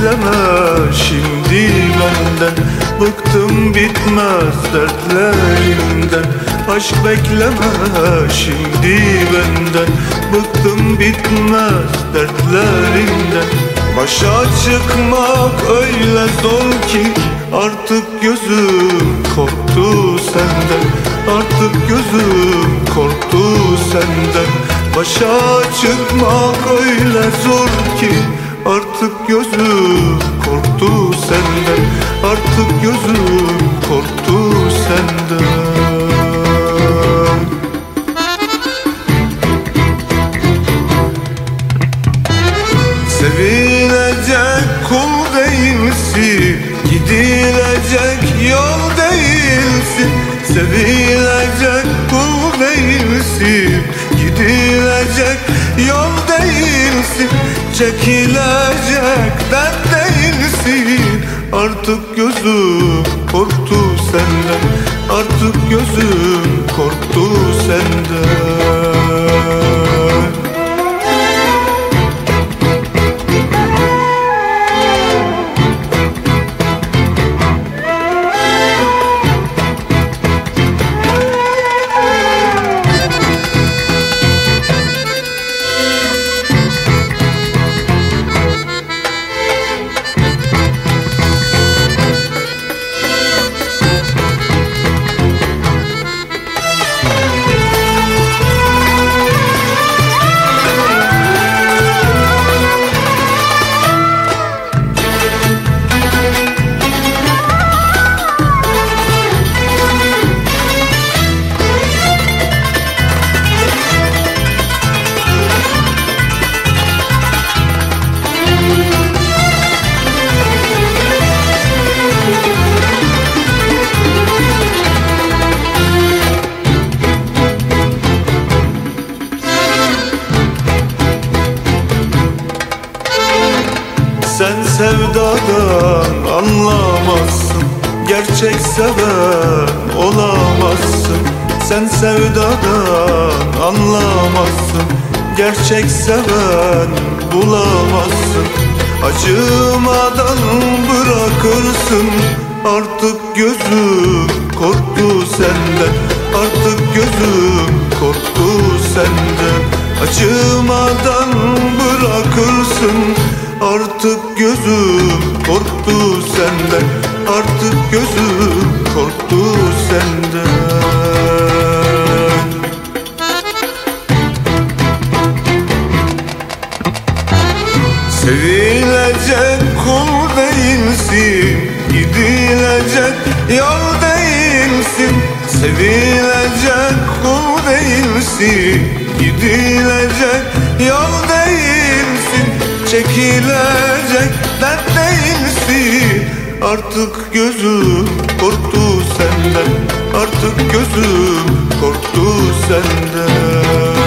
bekleme şimdi benden. Bıktım bitmez dertlerimden. Aşk bekleme şimdi benden. Bıktım bitmez dertlerimden. Başa çıkmak öyle zor ki Artık gözüm korktu senden. Artık gözüm korktu senden. Başa çıkmak öyle zor ki Artık gözüm korktu senden. Artık gözüm korktu senden. Sevilecek kul değilsin. Gidilecek yol değilsin. Sevilecek kul değilsin. Gidilecek yol değilsin Çekilecek dert değilsin. Artık gözüm korktu senden Artık gözüm korktu senden Sen sevdadan anlamazsın. Gerçek seven olamazsın. Sen sevdadan anlamazsın. Gerçek seven bulamazsın. Acımadan bırakırsın. Artık gözüm korktu senden. Artık gözüm korktu senden. Acımadan bırakırsın Artık gözüm korktu senden. Artık gözüm korktu senden. Sevilecek kul değilsin Gidilecek yol değilsin. Sevilecek kul değilsin Gidilecek yol değilsin Çekilecek dert değilsin Artık gözüm korktu senden Artık gözüm korktu senden